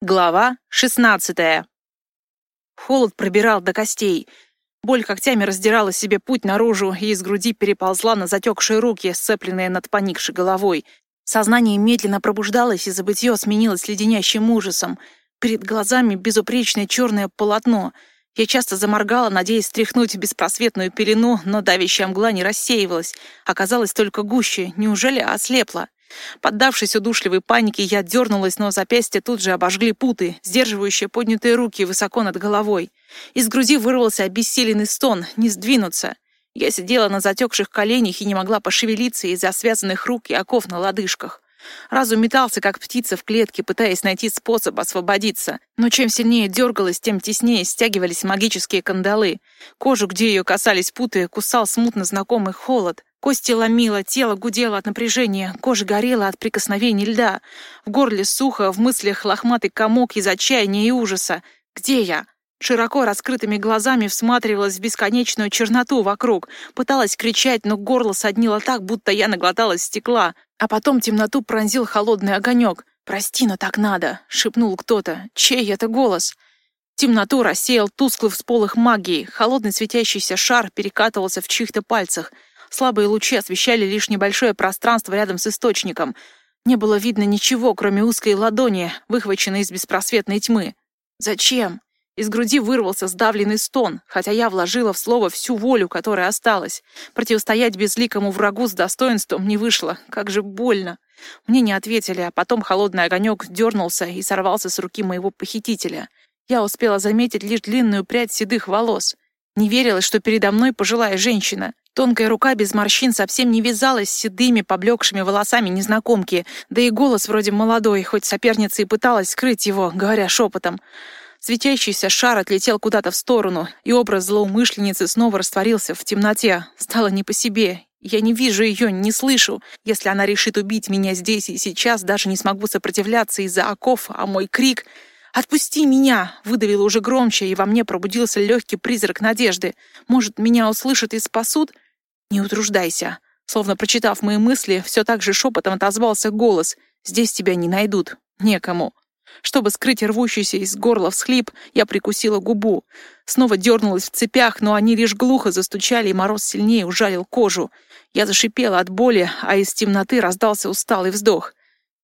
Глава 16 Холод пробирал до костей. Боль когтями раздирала себе путь наружу и из груди переползла на затекшие руки, сцепленные над поникшей головой. Сознание медленно пробуждалось, и забытье сменилось леденящим ужасом. Перед глазами безупречное черное полотно. Я часто заморгала, надеясь стряхнуть беспросветную пелену, но давящая мгла не рассеивалась. Оказалось только гуще. Неужели ослепла? Поддавшись удушливой панике, я дернулась, но запястье тут же обожгли путы, сдерживающие поднятые руки высоко над головой. Из груди вырвался обессиленный стон, не сдвинуться. Я сидела на затекших коленях и не могла пошевелиться из-за связанных рук и оков на лодыжках. Разум метался, как птица в клетке, пытаясь найти способ освободиться. Но чем сильнее дергалась, тем теснее стягивались магические кандалы. Кожу, где ее касались путы, кусал смутно знакомый холод. Кости ломило, тело гудело от напряжения, кожа горела от прикосновений льда. В горле сухо, в мыслях лохматый комок из отчаяния и ужаса. «Где я?» Широко раскрытыми глазами всматривалась в бесконечную черноту вокруг. Пыталась кричать, но горло соднило так, будто я наглоталась стекла. А потом темноту пронзил холодный огонек. «Прости, но так надо», — шепнул кто-то. «Чей это голос?» Темноту рассеял тусклый всполох магии. Холодный светящийся шар перекатывался в чьих-то пальцах — Слабые лучи освещали лишь небольшое пространство рядом с источником. Не было видно ничего, кроме узкой ладони, выхваченной из беспросветной тьмы. «Зачем?» Из груди вырвался сдавленный стон, хотя я вложила в слово всю волю, которая осталась. Противостоять безликому врагу с достоинством не вышло. Как же больно. Мне не ответили, а потом холодный огонек дернулся и сорвался с руки моего похитителя. Я успела заметить лишь длинную прядь седых волос. Не верилось, что передо мной пожилая женщина. Тонкая рука без морщин совсем не вязалась с седыми, поблекшими волосами незнакомки, да и голос вроде молодой, хоть соперница и пыталась скрыть его, говоря шепотом. Светящийся шар отлетел куда-то в сторону, и образ злоумышленницы снова растворился в темноте. Стало не по себе. Я не вижу ее, не слышу. Если она решит убить меня здесь и сейчас, даже не смогу сопротивляться из-за оков, а мой крик «Отпусти меня!» выдавил уже громче, и во мне пробудился легкий призрак надежды. Может, меня услышат и спасут? «Не утруждайся». Словно прочитав мои мысли, все так же шепотом отозвался голос. «Здесь тебя не найдут. Некому». Чтобы скрыть рвущийся из горла всхлип, я прикусила губу. Снова дернулась в цепях, но они лишь глухо застучали, и мороз сильнее ужалил кожу. Я зашипела от боли, а из темноты раздался усталый вздох.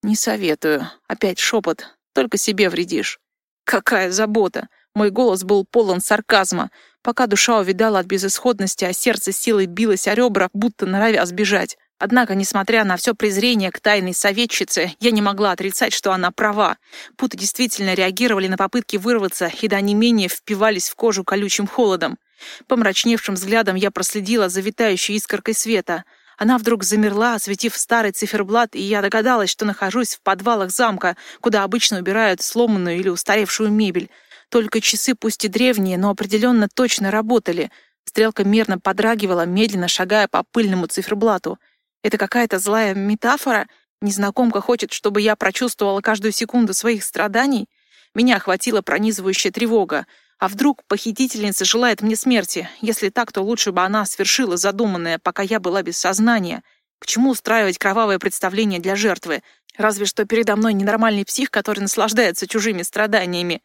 «Не советую». Опять шепот. «Только себе вредишь». «Какая забота!» Мой голос был полон сарказма. Пока душа увидала от безысходности, а сердце силой билось о ребра, будто норовя сбежать. Однако, несмотря на все презрение к тайной советчице, я не могла отрицать, что она права. Путы действительно реагировали на попытки вырваться и до не менее впивались в кожу колючим холодом. Помрачневшим взглядом я проследила за витающей искоркой света. Она вдруг замерла, осветив старый циферблат, и я догадалась, что нахожусь в подвалах замка, куда обычно убирают сломанную или устаревшую мебель. Только часы, пусть и древние, но определенно точно работали. Стрелка мерно подрагивала, медленно шагая по пыльному циферблату. Это какая-то злая метафора? Незнакомка хочет, чтобы я прочувствовала каждую секунду своих страданий? Меня охватила пронизывающая тревога. А вдруг похитительница желает мне смерти? Если так, то лучше бы она свершила задуманное, пока я была без сознания. К чему устраивать кровавое представление для жертвы? Разве что передо мной ненормальный псих, который наслаждается чужими страданиями.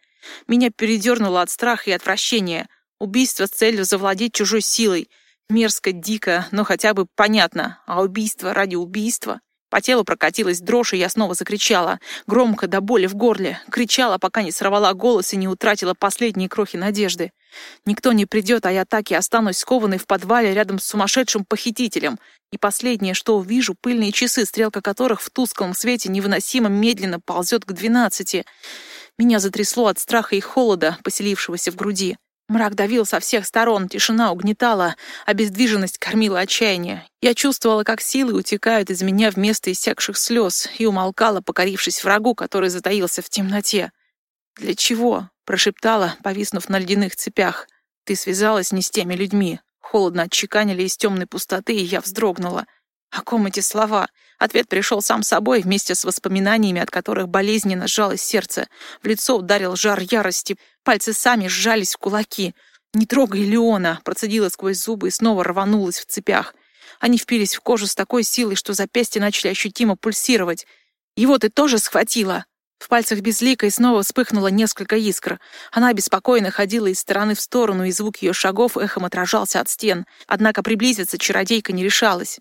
Меня передернуло от страха и отвращения. Убийство с целью завладеть чужой силой. Мерзко, дико, но хотя бы понятно. А убийство ради убийства? По телу прокатилась дрожь, и я снова закричала. Громко, до боли в горле. Кричала, пока не сорвала голос и не утратила последние крохи надежды. Никто не придет, а я так и останусь скованной в подвале рядом с сумасшедшим похитителем. И последнее, что увижу, пыльные часы, стрелка которых в тусклом свете невыносимо медленно ползет к двенадцати. Меня затрясло от страха и холода, поселившегося в груди. Мрак давил со всех сторон, тишина угнетала, обездвиженность кормила отчаяние. Я чувствовала, как силы утекают из меня вместо иссякших слез, и умолкала, покорившись врагу, который затаился в темноте. «Для чего?» — прошептала, повиснув на ледяных цепях. «Ты связалась не с теми людьми». Холодно отчеканили из темной пустоты, и я вздрогнула. О ком эти слова? Ответ пришел сам собой вместе с воспоминаниями, от которых болезненно сжалось сердце. В лицо ударил жар ярости. Пальцы сами сжались в кулаки. «Не трогай Леона!» Процедила сквозь зубы и снова рванулась в цепях. Они впились в кожу с такой силой, что запястья начали ощутимо пульсировать. «Его ты тоже схватила?» В пальцах безликой снова вспыхнуло несколько искр. Она беспокойно ходила из стороны в сторону, и звук ее шагов эхом отражался от стен. Однако приблизиться чародейка не решалась.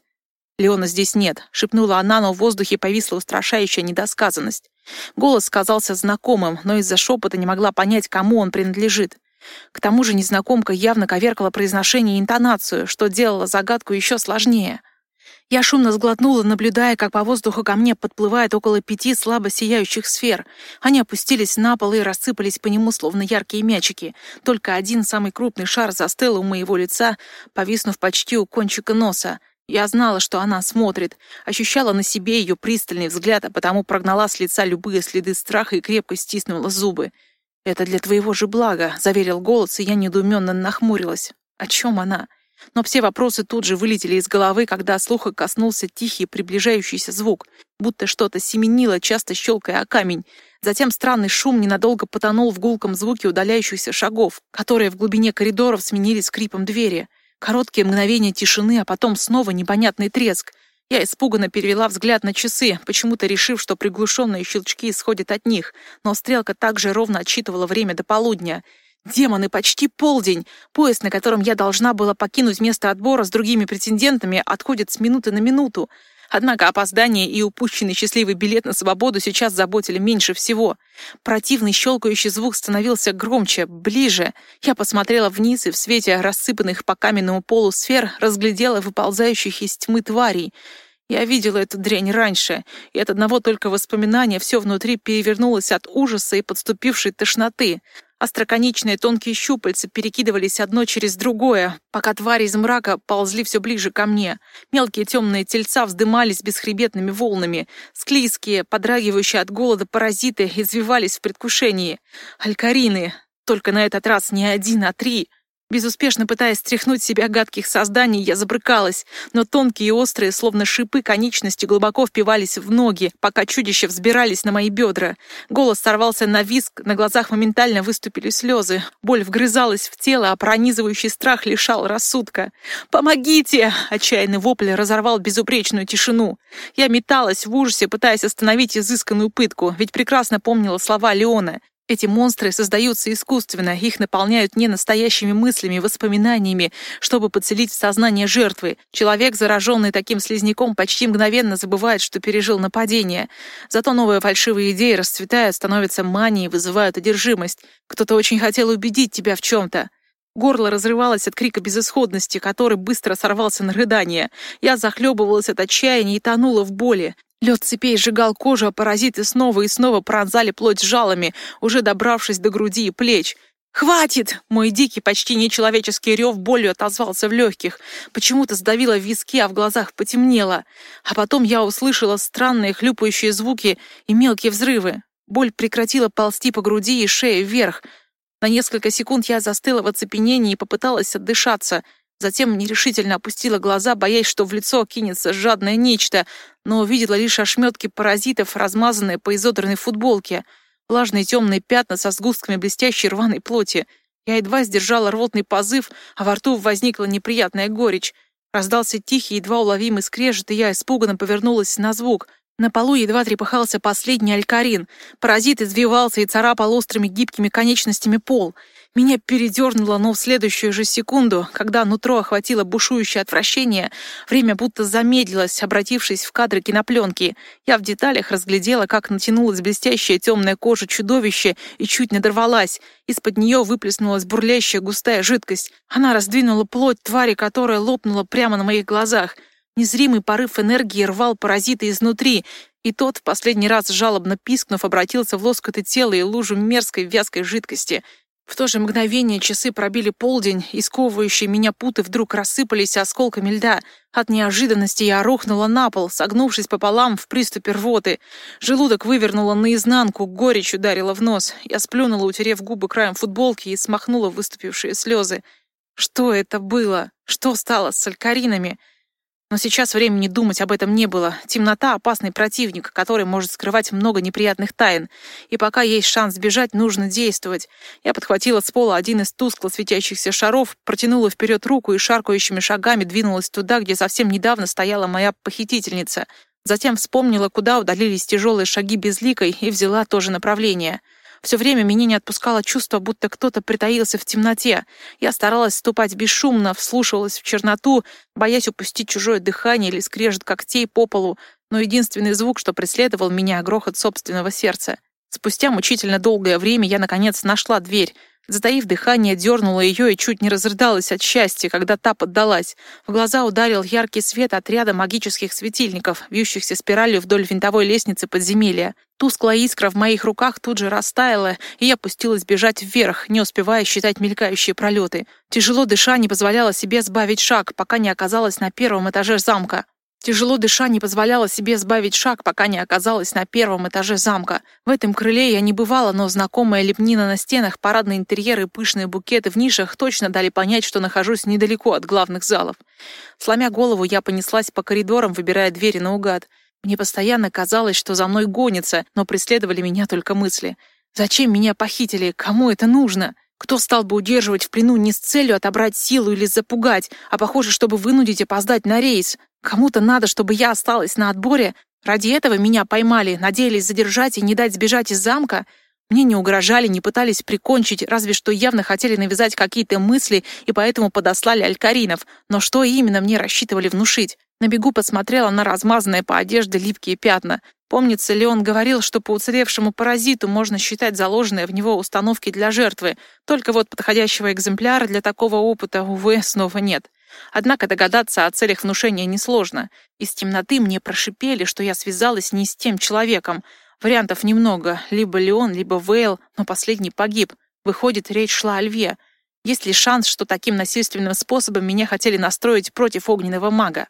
«Леона здесь нет», — шепнула она, но в воздухе повисла устрашающая недосказанность. Голос казался знакомым, но из-за шепота не могла понять, кому он принадлежит. К тому же незнакомка явно коверкала произношение и интонацию, что делало загадку еще сложнее. Я шумно сглотнула, наблюдая, как по воздуху ко мне подплывает около пяти слабо сияющих сфер. Они опустились на пол и рассыпались по нему, словно яркие мячики. Только один, самый крупный шар застыл у моего лица, повиснув почти у кончика носа. Я знала, что она смотрит, ощущала на себе ее пристальный взгляд, а потому прогнала с лица любые следы страха и крепко стиснула зубы. «Это для твоего же блага», — заверил голос, и я недоуменно нахмурилась. «О чем она?» Но все вопросы тут же вылетели из головы, когда слуха коснулся тихий приближающийся звук, будто что-то семенило, часто щелкая о камень. Затем странный шум ненадолго потонул в гулком звуке удаляющихся шагов, которые в глубине коридоров сменились скрипом двери. Короткие мгновения тишины, а потом снова непонятный треск. Я испуганно перевела взгляд на часы, почему-то решив, что приглушенные щелчки исходят от них, но стрелка также ровно отсчитывала время до полудня — Демоны, почти полдень. Поезд, на котором я должна была покинуть место отбора с другими претендентами, отходит с минуты на минуту. Однако опоздание и упущенный счастливый билет на свободу сейчас заботили меньше всего. Противный щелкающий звук становился громче, ближе. Я посмотрела вниз и в свете рассыпанных по каменному полу сфер разглядела выползающих из тьмы тварей. Я видела эту дрянь раньше, и от одного только воспоминания все внутри перевернулось от ужаса и подступившей тошноты. Остроконечные тонкие щупальца перекидывались одно через другое, пока твари из мрака ползли все ближе ко мне. Мелкие темные тельца вздымались бесхребетными волнами. Склизкие, подрагивающие от голода паразиты извивались в предвкушении. Алькарины. Только на этот раз не один, а три. Безуспешно пытаясь стряхнуть себя гадких созданий, я забрыкалась, но тонкие и острые, словно шипы, конечности глубоко впивались в ноги, пока чудища взбирались на мои бедра. Голос сорвался на виск, на глазах моментально выступили слезы. Боль вгрызалась в тело, а пронизывающий страх лишал рассудка. «Помогите!» — отчаянный вопль разорвал безупречную тишину. Я металась в ужасе, пытаясь остановить изысканную пытку, ведь прекрасно помнила слова Леона. Эти монстры создаются искусственно, их наполняют не настоящими мыслями, воспоминаниями, чтобы подселить в сознание жертвы. Человек, зараженный таким слизняком, почти мгновенно забывает, что пережил нападение. Зато новые фальшивые идеи расцветают, становятся манией, вызывают одержимость. Кто-то очень хотел убедить тебя в чем-то. Горло разрывалось от крика безысходности, который быстро сорвался на рыдание. Я захлебывалась от отчаяния и тонула в боли. Лед цепей сжигал кожу, а паразиты снова и снова пронзали плоть жалами, уже добравшись до груди и плеч. «Хватит!» Мой дикий, почти нечеловеческий рев болью отозвался в легких. Почему-то сдавило виски, а в глазах потемнело. А потом я услышала странные хлюпающие звуки и мелкие взрывы. Боль прекратила ползти по груди и шее вверх. На несколько секунд я застыла в оцепенении и попыталась отдышаться — Затем нерешительно опустила глаза, боясь, что в лицо кинется жадное нечто, но увидела лишь ошметки паразитов, размазанные по изодранной футболке, влажные темные пятна со сгустками блестящей рваной плоти. Я едва сдержала рвотный позыв, а во рту возникла неприятная горечь. Раздался тихий, едва уловимый скрежет, и я испуганно повернулась на звук. На полу едва трепыхался последний алькарин. Паразит извивался и царапал острыми гибкими конечностями пол — меня передернуло, но в следующую же секунду, когда нутро охватило бушующее отвращение, время будто замедлилось, обратившись в кадры кинопленки. Я в деталях разглядела, как натянулась блестящая темная кожа чудовища и чуть надорвалась. Из-под нее выплеснулась бурлящая густая жидкость. Она раздвинула плоть твари, которая лопнула прямо на моих глазах. Незримый порыв энергии рвал паразита изнутри, и тот, в последний раз жалобно пискнув, обратился в лоскоты тела и лужу мерзкой вязкой жидкости. В то же мгновение часы пробили полдень, и сковывающие меня путы вдруг рассыпались осколками льда. От неожиданности я рухнула на пол, согнувшись пополам в приступе рвоты. Желудок вывернула наизнанку, горечь ударила в нос. Я сплюнула, утерев губы краем футболки и смахнула выступившие слезы. Что это было? Что стало с алькаринами? Но сейчас времени думать об этом не было. Темнота — опасный противник, который может скрывать много неприятных тайн. И пока есть шанс сбежать, нужно действовать. Я подхватила с пола один из тускло светящихся шаров, протянула вперед руку и шаркающими шагами двинулась туда, где совсем недавно стояла моя похитительница. Затем вспомнила, куда удалились тяжелые шаги безликой и взяла то же направление. Все время меня не отпускало чувство, будто кто-то притаился в темноте. Я старалась ступать бесшумно, вслушивалась в черноту, боясь упустить чужое дыхание или скрежет когтей по полу, но единственный звук, что преследовал меня, — грохот собственного сердца. Спустя мучительно долгое время я, наконец, нашла дверь. Затаив дыхание, дернула ее и чуть не разрыдалась от счастья, когда та поддалась. В глаза ударил яркий свет отряда магических светильников, вьющихся спиралью вдоль винтовой лестницы подземелья. Тусклая искра в моих руках тут же растаяла, и я пустилась бежать вверх, не успевая считать мелькающие пролеты. Тяжело дыша не позволяла себе сбавить шаг, пока не оказалась на первом этаже замка. Тяжело дыша не позволяла себе сбавить шаг, пока не оказалась на первом этаже замка. В этом крыле я не бывала, но знакомая лепнина на стенах, парадные интерьеры и пышные букеты в нишах точно дали понять, что нахожусь недалеко от главных залов. Сломя голову, я понеслась по коридорам, выбирая двери наугад. Мне постоянно казалось, что за мной гонится, но преследовали меня только мысли. Зачем меня похитили? Кому это нужно? Кто стал бы удерживать в плену не с целью отобрать силу или запугать, а похоже, чтобы вынудить опоздать на рейс? Кому-то надо, чтобы я осталась на отборе. Ради этого меня поймали, надеялись задержать и не дать сбежать из замка. Мне не угрожали, не пытались прикончить, разве что явно хотели навязать какие-то мысли и поэтому подослали алькаринов. Но что именно мне рассчитывали внушить? На бегу посмотрела на размазанные по одежде липкие пятна. Помнится ли он говорил, что по уцелевшему паразиту можно считать заложенные в него установки для жертвы, только вот подходящего экземпляра для такого опыта, увы, снова нет. Однако догадаться о целях внушения несложно. Из темноты мне прошипели, что я связалась не с тем человеком. Вариантов немного. Либо Леон, либо Вейл, но последний погиб. Выходит, речь шла о льве. Есть ли шанс, что таким насильственным способом меня хотели настроить против огненного мага?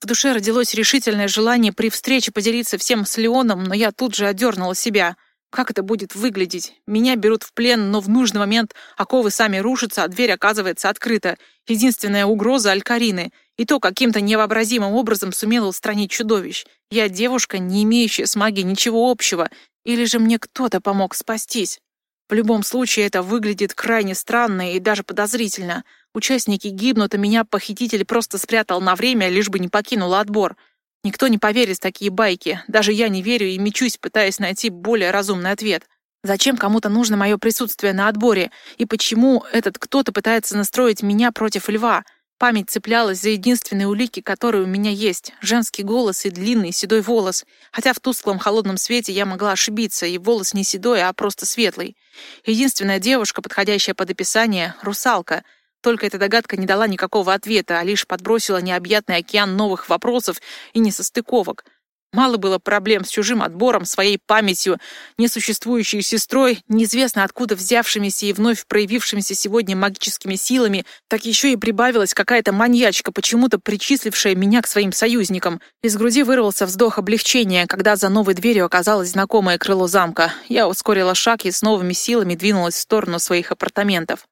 В душе родилось решительное желание при встрече поделиться всем с Леоном, но я тут же одернула себя — как это будет выглядеть? Меня берут в плен, но в нужный момент оковы сами рушатся, а дверь оказывается открыта. Единственная угроза — Алькарины. И то каким-то невообразимым образом сумела устранить чудовищ. Я девушка, не имеющая с магией ничего общего. Или же мне кто-то помог спастись? В любом случае, это выглядит крайне странно и даже подозрительно. Участники гибнут, а меня похититель просто спрятал на время, лишь бы не покинула отбор — Никто не поверит в такие байки. Даже я не верю и мечусь, пытаясь найти более разумный ответ. Зачем кому-то нужно мое присутствие на отборе? И почему этот кто-то пытается настроить меня против льва? Память цеплялась за единственные улики, которые у меня есть. Женский голос и длинный седой волос. Хотя в тусклом холодном свете я могла ошибиться, и волос не седой, а просто светлый. Единственная девушка, подходящая под описание — русалка — только эта догадка не дала никакого ответа, а лишь подбросила необъятный океан новых вопросов и несостыковок. Мало было проблем с чужим отбором, своей памятью, несуществующей сестрой, неизвестно откуда взявшимися и вновь проявившимися сегодня магическими силами, так еще и прибавилась какая-то маньячка, почему-то причислившая меня к своим союзникам. Из груди вырвался вздох облегчения, когда за новой дверью оказалось знакомое крыло замка. Я ускорила шаг и с новыми силами двинулась в сторону своих апартаментов.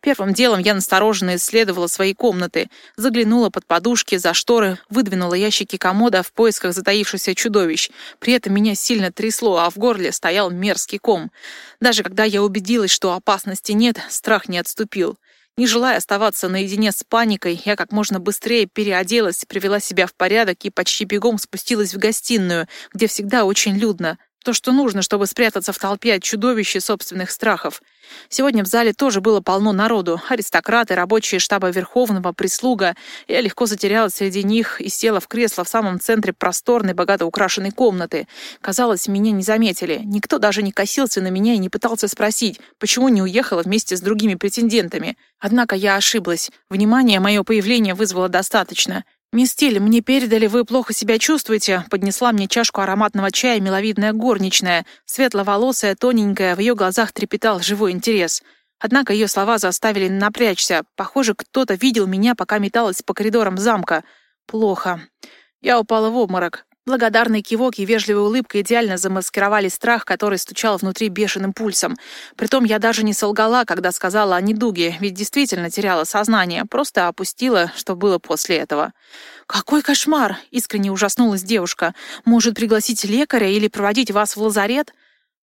Первым делом я настороженно исследовала свои комнаты, заглянула под подушки, за шторы, выдвинула ящики комода в поисках затаившихся чудовищ. При этом меня сильно трясло, а в горле стоял мерзкий ком. Даже когда я убедилась, что опасности нет, страх не отступил. Не желая оставаться наедине с паникой, я как можно быстрее переоделась, привела себя в порядок и почти бегом спустилась в гостиную, где всегда очень людно. То, что нужно, чтобы спрятаться в толпе от чудовищ собственных страхов. Сегодня в зале тоже было полно народу. Аристократы, рабочие штаба Верховного, прислуга. Я легко затерялась среди них и села в кресло в самом центре просторной, богато украшенной комнаты. Казалось, меня не заметили. Никто даже не косился на меня и не пытался спросить, почему не уехала вместе с другими претендентами. Однако я ошиблась. Внимание мое появление вызвало достаточно. «Мисс Тиль, мне передали, вы плохо себя чувствуете?» Поднесла мне чашку ароматного чая миловидная горничная. Светловолосая, тоненькая, в ее глазах трепетал живой интерес. Однако ее слова заставили напрячься. Похоже, кто-то видел меня, пока металась по коридорам замка. Плохо. Я упала в обморок. Благодарный кивок и вежливая улыбка идеально замаскировали страх, который стучал внутри бешеным пульсом. Притом я даже не солгала, когда сказала о недуге, ведь действительно теряла сознание, просто опустила, что было после этого. «Какой кошмар!» — искренне ужаснулась девушка. «Может, пригласить лекаря или проводить вас в лазарет?»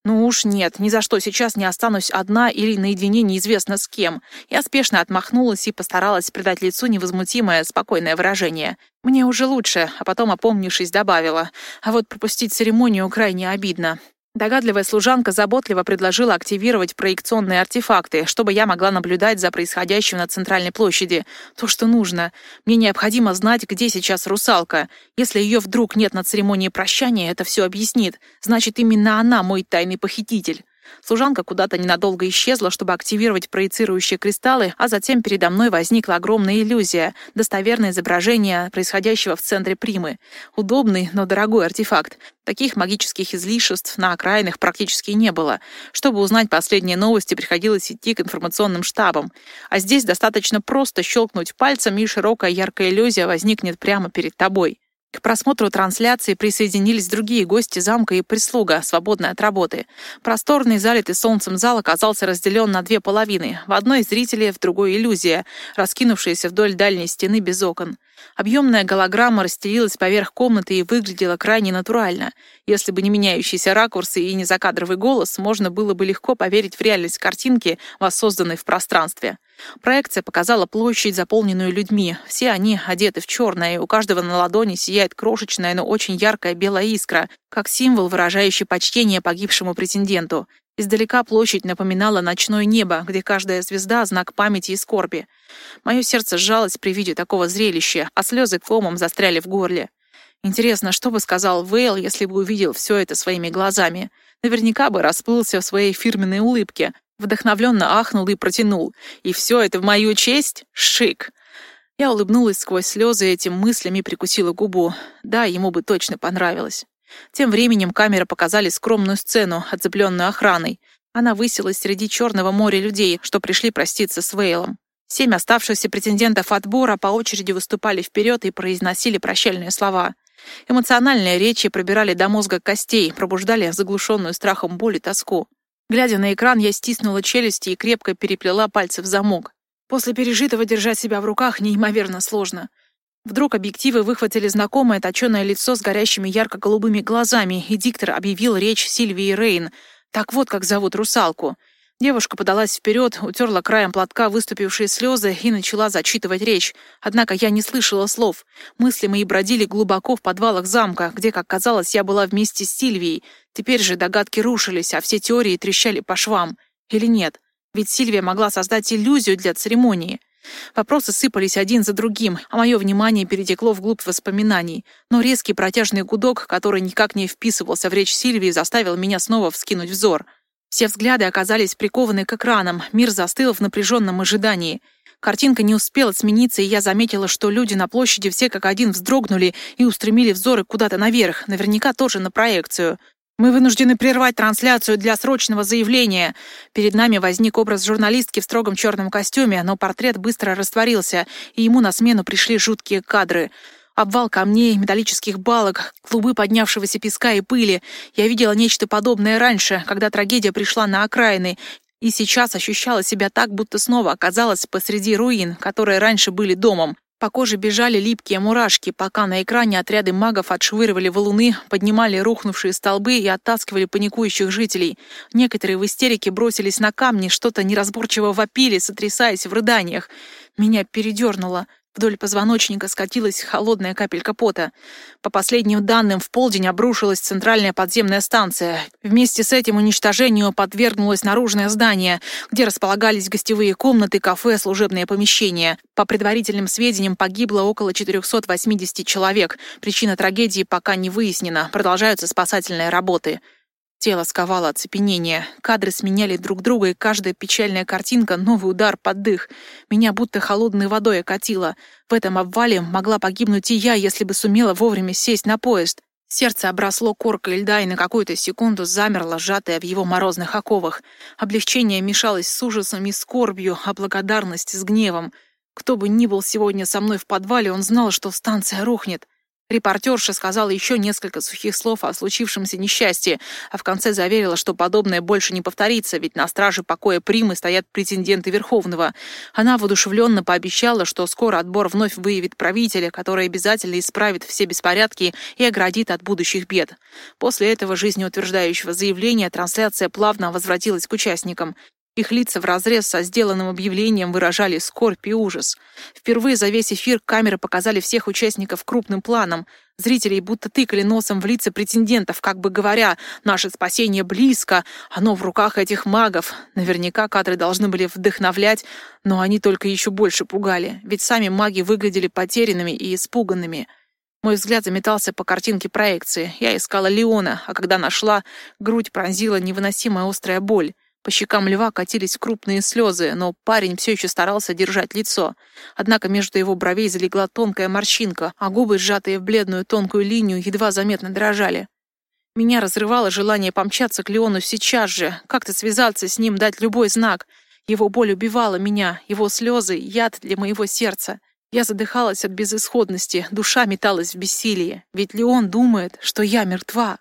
Ну уж нет, ни за что сейчас не останусь одна или наедине неизвестно с кем. Я спешно отмахнулась и постаралась придать лицу невозмутимое, спокойное выражение. Мне уже лучше, а потом, опомнившись, добавила. А вот пропустить церемонию крайне обидно. Догадливая служанка заботливо предложила активировать проекционные артефакты, чтобы я могла наблюдать за происходящим на центральной площади. То, что нужно. Мне необходимо знать, где сейчас русалка. Если ее вдруг нет на церемонии прощания, это все объяснит. Значит, именно она мой тайный похититель. Служанка куда-то ненадолго исчезла, чтобы активировать проецирующие кристаллы, а затем передо мной возникла огромная иллюзия, достоверное изображение происходящего в центре примы. Удобный, но дорогой артефакт. Таких магических излишеств на окраинах практически не было. Чтобы узнать последние новости, приходилось идти к информационным штабам. А здесь достаточно просто щелкнуть пальцем, и широкая яркая иллюзия возникнет прямо перед тобой. К просмотру трансляции присоединились другие гости замка и прислуга, свободная от работы. Просторный, залитый солнцем зал оказался разделен на две половины. В одной зрители, в другой иллюзия, раскинувшаяся вдоль дальней стены без окон. Объемная голограмма расстелилась поверх комнаты и выглядела крайне натурально. Если бы не меняющиеся ракурсы и не закадровый голос, можно было бы легко поверить в реальность картинки, воссозданной в пространстве. Проекция показала площадь, заполненную людьми. Все они одеты в черное, и у каждого на ладони сияет крошечная, но очень яркая белая искра, как символ, выражающий почтение погибшему претенденту. Издалека площадь напоминала ночное небо, где каждая звезда — знак памяти и скорби. Мое сердце сжалось при виде такого зрелища, а слезы комом застряли в горле. Интересно, что бы сказал Вейл, если бы увидел все это своими глазами? Наверняка бы расплылся в своей фирменной улыбке, Вдохновленно ахнул и протянул. «И все это в мою честь? Шик!» Я улыбнулась сквозь слезы этим мыслями и прикусила губу. Да, ему бы точно понравилось. Тем временем камеры показали скромную сцену, отцепленную охраной. Она высилась среди черного моря людей, что пришли проститься с Вейлом. Семь оставшихся претендентов отбора по очереди выступали вперед и произносили прощальные слова. Эмоциональные речи пробирали до мозга костей, пробуждали заглушенную страхом боль и тоску. Глядя на экран, я стиснула челюсти и крепко переплела пальцы в замок. После пережитого держать себя в руках неимоверно сложно. Вдруг объективы выхватили знакомое точеное лицо с горящими ярко-голубыми глазами, и диктор объявил речь Сильвии Рейн. Так вот, как зовут русалку. Девушка подалась вперед, утерла краем платка выступившие слезы и начала зачитывать речь. Однако я не слышала слов. Мысли мои бродили глубоко в подвалах замка, где, как казалось, я была вместе с Сильвией. Теперь же догадки рушились, а все теории трещали по швам. Или нет? Ведь Сильвия могла создать иллюзию для церемонии. Вопросы сыпались один за другим, а мое внимание перетекло вглубь воспоминаний. Но резкий протяжный гудок, который никак не вписывался в речь Сильвии, заставил меня снова вскинуть взор. Все взгляды оказались прикованы к экранам, мир застыл в напряженном ожидании. Картинка не успела смениться, и я заметила, что люди на площади все как один вздрогнули и устремили взоры куда-то наверх, наверняка тоже на проекцию. Мы вынуждены прервать трансляцию для срочного заявления. Перед нами возник образ журналистки в строгом черном костюме, но портрет быстро растворился, и ему на смену пришли жуткие кадры. Обвал камней, металлических балок, клубы поднявшегося песка и пыли. Я видела нечто подобное раньше, когда трагедия пришла на окраины, и сейчас ощущала себя так, будто снова оказалась посреди руин, которые раньше были домом. По коже бежали липкие мурашки, пока на экране отряды магов отшвыривали валуны, поднимали рухнувшие столбы и оттаскивали паникующих жителей. Некоторые в истерике бросились на камни, что-то неразборчиво вопили, сотрясаясь в рыданиях. Меня передернуло. Вдоль позвоночника скатилась холодная капелька пота. По последним данным, в полдень обрушилась центральная подземная станция. Вместе с этим уничтожению подвергнулось наружное здание, где располагались гостевые комнаты, кафе, служебные помещения. По предварительным сведениям, погибло около 480 человек. Причина трагедии пока не выяснена. Продолжаются спасательные работы. Тело сковало оцепенение. Кадры сменяли друг друга, и каждая печальная картинка — новый удар под дых. Меня будто холодной водой окатило. В этом обвале могла погибнуть и я, если бы сумела вовремя сесть на поезд. Сердце обросло коркой льда и на какую-то секунду замерло, сжатое в его морозных оковах. Облегчение мешалось с ужасом и скорбью, а благодарность с гневом. Кто бы ни был сегодня со мной в подвале, он знал, что станция рухнет. Репортерша сказала еще несколько сухих слов о случившемся несчастье, а в конце заверила, что подобное больше не повторится, ведь на страже покоя Примы стоят претенденты Верховного. Она воодушевленно пообещала, что скоро отбор вновь выявит правителя, который обязательно исправит все беспорядки и оградит от будущих бед. После этого жизнеутверждающего заявления трансляция плавно возвратилась к участникам. Их лица вразрез со сделанным объявлением выражали скорбь и ужас. Впервые за весь эфир камеры показали всех участников крупным планом. Зрителей будто тыкали носом в лица претендентов, как бы говоря, «Наше спасение близко, оно в руках этих магов». Наверняка кадры должны были вдохновлять, но они только еще больше пугали, ведь сами маги выглядели потерянными и испуганными. Мой взгляд заметался по картинке проекции. Я искала Леона, а когда нашла, грудь пронзила невыносимая острая боль. По щекам льва катились крупные слезы, но парень все еще старался держать лицо. Однако между его бровей залегла тонкая морщинка, а губы, сжатые в бледную тонкую линию, едва заметно дрожали. Меня разрывало желание помчаться к Леону сейчас же, как-то связаться с ним, дать любой знак. Его боль убивала меня, его слезы — яд для моего сердца. Я задыхалась от безысходности, душа металась в бессилии, ведь Леон думает, что я мертва.